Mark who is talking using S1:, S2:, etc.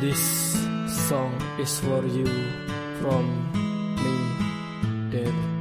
S1: This song is for you from me, Dave